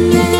You.